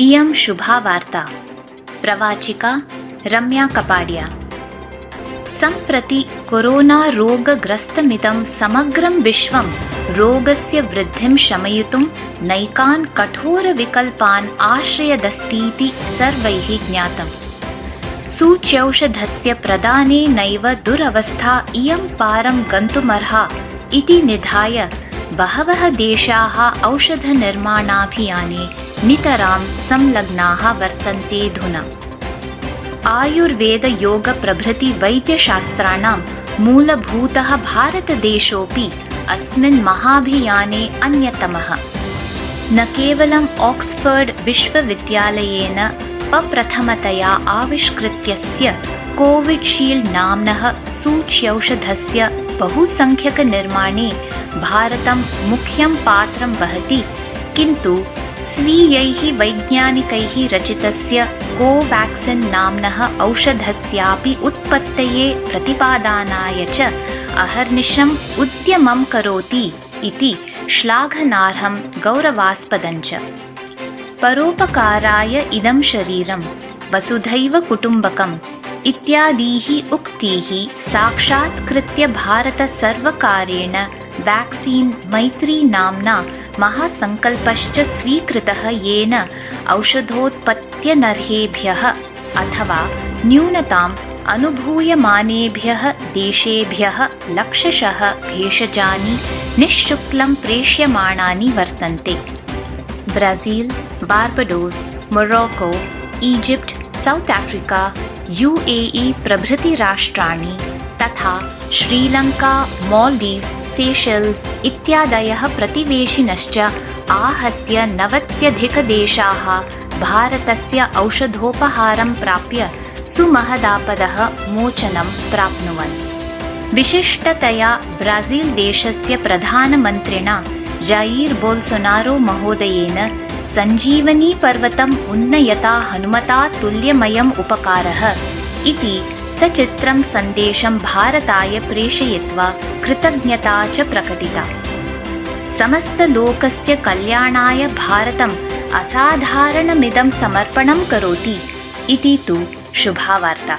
इयं शुभावार्ता प्रवाचिका रम्या कपाड्या। सम्प्रति कोरोनारोगग्रस्तमिदं समग्रं विश्वं रोगस्य वृद्धिं शमयितुं नैकान् कठोरविकल्पान् आश्रयदस्तीति सर्वैः ज्ञातम्। सूच्यौषधस्य प्रदाने नैव दुरवस्था इयं पारं गन्तुमर्हा इति निधाय बहवः देशाः औषधनिर्माणाभियाने नितरां संलग्नाः वर्तन्तेऽधुना आयुर्वेदयोगप्रभृतिवैद्यशास्त्राणां मूलभूतः भारतदेशोऽपि अस्मिन् महाभियाने अन्यतमः। न केवलम् आक्स्फर्ड् विश्वविद्यालयेन अप्रथमतया आविष्कृत्यस्य कोविड्शील्ड् नाम्नः सूच्यौषधस्य बहुसङ्ख्यकनिर्माणे भारतं मुख्यं पात्रं वहति किन्तु स्वीयैः वैज्ञानिकैः रचितस्य कोवाक्सिन् नाम्नः औषधस्यापि उत्पत्तये प्रतिपादानाय च अहर्निशम् उद्यमं करोति इति श्लाघनार्हं गौरवास्पदञ्च परोपकाराय इदं शरीरं वसुधैव कुटुम्बकम् इत्यादीः उक्तीः साक्षात्कृत्य भारतसर्वकारेण व्याक्सीन् मैत्री नाम्ना महासङ्कल्पश्च स्वीकृतः येन औषधोत्पत्त्यनर्हेभ्यः अथवा न्यूनताम् अनुभूयमानेभ्यः देशेभ्यः लक्षशः भेषजानि निःशुक्लं प्रेष्यमाणानि वर्तन्ते। Brazil Barbados Morocco Egypt South Africa U A E प्रभृतिराष्ट्राणि तथा श्रीलङ्का माल्डीव्स् सेशल्स् इत्यादयः प्रतिवेशिनश्च आहत्य नवत्यधिकदेशाः भारतस्य औषधोपहारं प्राप्य सुमहदापदः मोचनं प्राप्नुवन्। विशिष्टतया ब्राज़ील् देशस्य प्रधानमन्त्रिणा जायीर् बोल्सोनारो महोदयेन सञ्जीवनीपर्वतम् उन्नयता हनुमता तुल्यमयम् उपकारः इति सचित्रं सन्देशं भारताय प्रेषयित्वा कृतज्ञता च प्रकटिता। समस्तलोकस्य कल्याणाय भारतम् असाधारणमिदं समर्पणं करोति इति तु शुभावार्ता